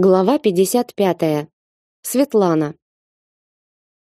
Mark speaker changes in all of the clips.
Speaker 1: Глава 55. Светлана.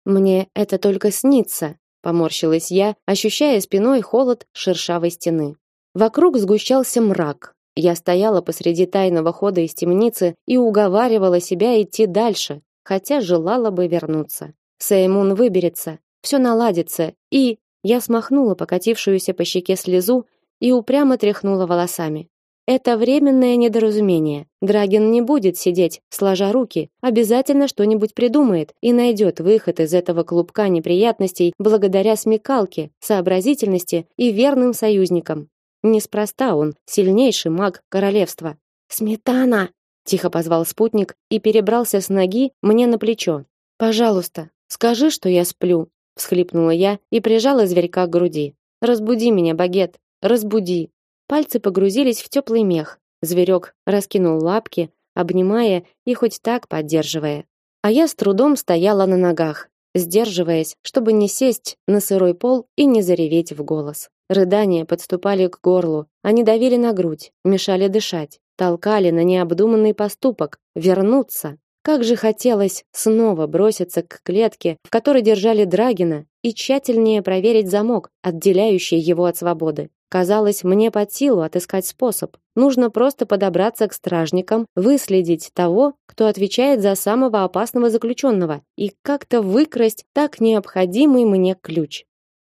Speaker 1: Мне это только снится, поморщилась я, ощущая спиной холод шершавой стены. Вокруг сгущался мрак. Я стояла посреди тайного хода из темницы и уговаривала себя идти дальше, хотя желала бы вернуться. Сеймун выберется, все наладится, и я смахнула покатившуюся по щеке слезу и упрямо тряхнула волосами. Это временное недоразумение. Драгин не будет сидеть, сложа руки, обязательно что-нибудь придумает и найдет выход из этого клубка неприятностей благодаря смекалке, сообразительности и верным союзникам. Неспроста он сильнейший маг королевства. Сметана, тихо позвал спутник и перебрался с ноги мне на плечо. Пожалуйста, скажи, что я сплю, всхлипнула я и прижала зверька к груди. Разбуди меня, багет, разбуди. Пальцы погрузились в теплый мех. Зверек раскинул лапки, обнимая и хоть так поддерживая. А я с трудом стояла на ногах, сдерживаясь, чтобы не сесть на сырой пол и не зареветь в голос. Рыдания подступали к горлу, они давили на грудь, мешали дышать, толкали на необдуманный поступок вернуться. Как же хотелось снова броситься к клетке, в которой держали Драгина, и тщательнее проверить замок, отделяющий его от свободы. Казалось, мне под силу отыскать способ. Нужно просто подобраться к стражникам, выследить того, кто отвечает за самого опасного заключенного, и как-то выкрасть так необходимый мне ключ.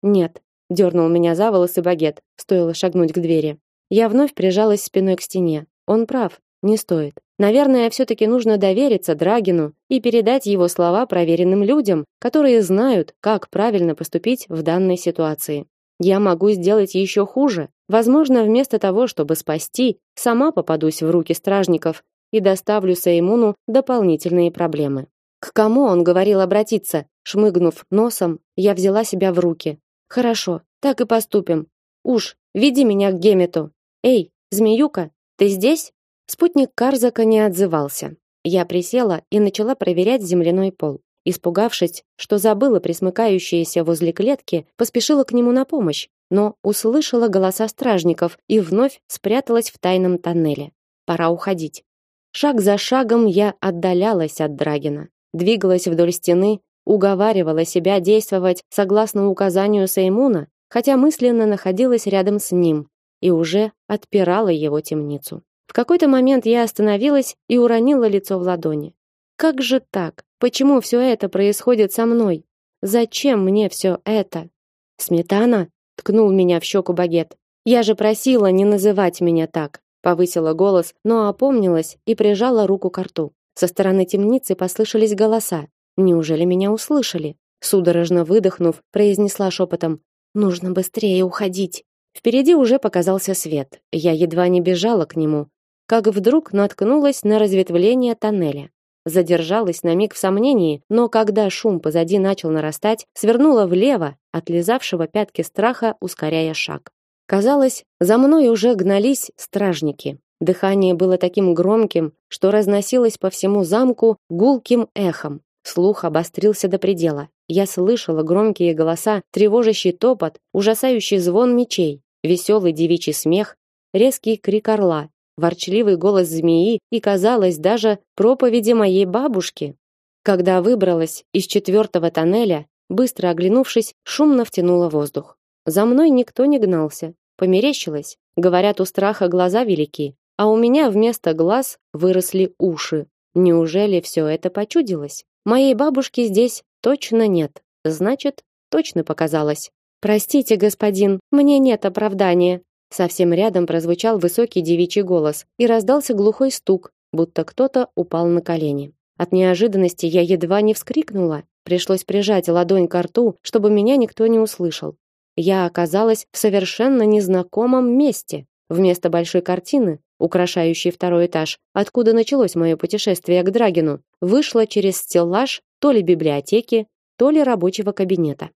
Speaker 1: Нет, дернул меня за волосы багет, стоило шагнуть к двери. Я вновь прижалась спиной к стене. Он прав, не стоит. Наверное, все таки нужно довериться Драгину и передать его слова проверенным людям, которые знают, как правильно поступить в данной ситуации. Я могу сделать еще хуже. Возможно, вместо того, чтобы спасти, сама попадусь в руки стражников и доставлю Сеймуну дополнительные проблемы. К кому он говорил обратиться? Шмыгнув носом, я взяла себя в руки. Хорошо, так и поступим. Уж, веди меня к Гемету. Эй, змеюка, ты здесь? Спутник Карзака не отзывался. Я присела и начала проверять земляной пол. Испугавшись, что забыла присмыкающееся возле клетки, поспешила к нему на помощь, но услышала голоса стражников и вновь спряталась в тайном тоннеле. Пора уходить. Шаг за шагом я отдалялась от Драгина, двигалась вдоль стены, уговаривала себя действовать согласно указанию Сеймуна, хотя мысленно находилась рядом с ним и уже отпирала его темницу. В какой-то момент я остановилась и уронила лицо в ладони. Как же так? Почему все это происходит со мной? Зачем мне все это? Сметана ткнул меня в щеку багет. Я же просила не называть меня так. Повысила голос, но опомнилась и прижала руку к рту. Со стороны темницы послышались голоса. Неужели меня услышали? Судорожно выдохнув, произнесла шепотом: "Нужно быстрее уходить". Впереди уже показался свет. Я едва не бежала к нему, как вдруг наткнулась на разветвление тоннеля задержалась на миг в сомнении, но когда шум позади начал нарастать, свернула влево, от лизавшего пятки страха, ускоряя шаг. Казалось, за мной уже гнались стражники. Дыхание было таким громким, что разносилось по всему замку гулким эхом. Слух обострился до предела. Я слышала громкие голоса, тревожащий топот, ужасающий звон мечей, веселый девичий смех, резкий крик орла, ворчливый голос змеи и, казалось, даже проповеди моей бабушки. Когда выбралась из четвертого тоннеля, быстро оглянувшись, шумно втянула воздух. За мной никто не гнался. Померещилось. Говорят, у страха глаза велики, а у меня вместо глаз выросли уши. Неужели все это почудилось? Моей бабушки здесь точно нет. Значит, точно показалось. Простите, господин, мне нет оправдания, Совсем рядом прозвучал высокий девичий голос и раздался глухой стук, будто кто-то упал на колени. От неожиданности я едва не вскрикнула. Пришлось прижать ладонь к рту, чтобы меня никто не услышал. Я оказалась в совершенно незнакомом месте. Вместо большой картины, украшающей второй этаж, откуда началось мое путешествие к Драгину, вышла через стеллаж то ли библиотеки, то ли рабочего кабинета.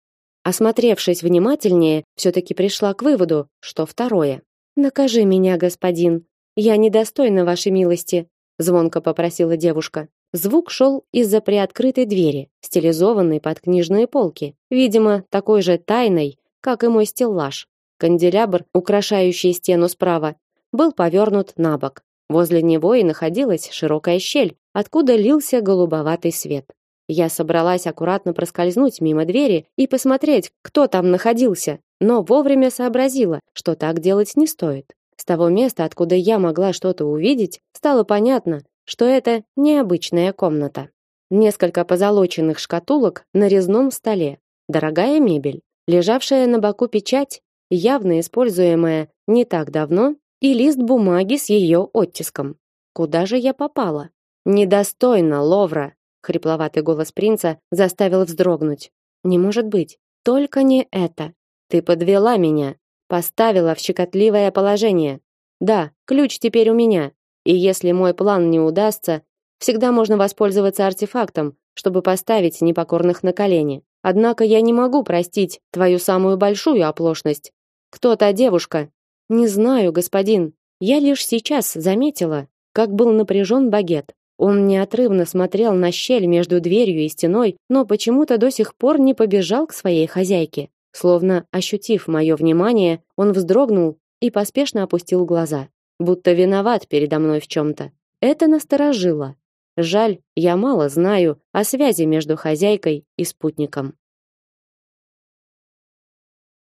Speaker 1: Осмотревшись внимательнее, все таки пришла к выводу, что второе. Накажи меня, господин. Я недостойна вашей милости, звонко попросила девушка. Звук шел из-за приоткрытой двери, стилизованной под книжные полки, видимо, такой же тайной, как и мой стеллаж. Канделябр, украшающий стену справа, был повернут на бок. Возле него и находилась широкая щель, откуда лился голубоватый свет. Я собралась аккуратно проскользнуть мимо двери и посмотреть, кто там находился, но вовремя сообразила, что так делать не стоит. С того места, откуда я могла что-то увидеть, стало понятно, что это необычная комната. Несколько позолоченных шкатулок на резном столе, дорогая мебель, лежавшая на боку печать, явно используемая не так давно, и лист бумаги с ее оттиском. Куда же я попала? Недостойно, Ловра, хрипловатый голос принца заставил вздрогнуть. Не может быть, только не это. Ты подвела меня, поставила в щекотливое положение. Да, ключ теперь у меня. И если мой план не удастся, Всегда можно воспользоваться артефактом, чтобы поставить непокорных на колени. Однако я не могу простить твою самую большую оплошность. Кто та девушка? Не знаю, господин. Я лишь сейчас заметила, как был напряжен багет. Он неотрывно смотрел на щель между дверью и стеной, но почему-то до сих пор не побежал к своей хозяйке. Словно ощутив мое внимание, он вздрогнул и поспешно опустил глаза, будто виноват передо мной в чем-то. Это насторожило. Жаль, я мало знаю о связи между хозяйкой и спутником.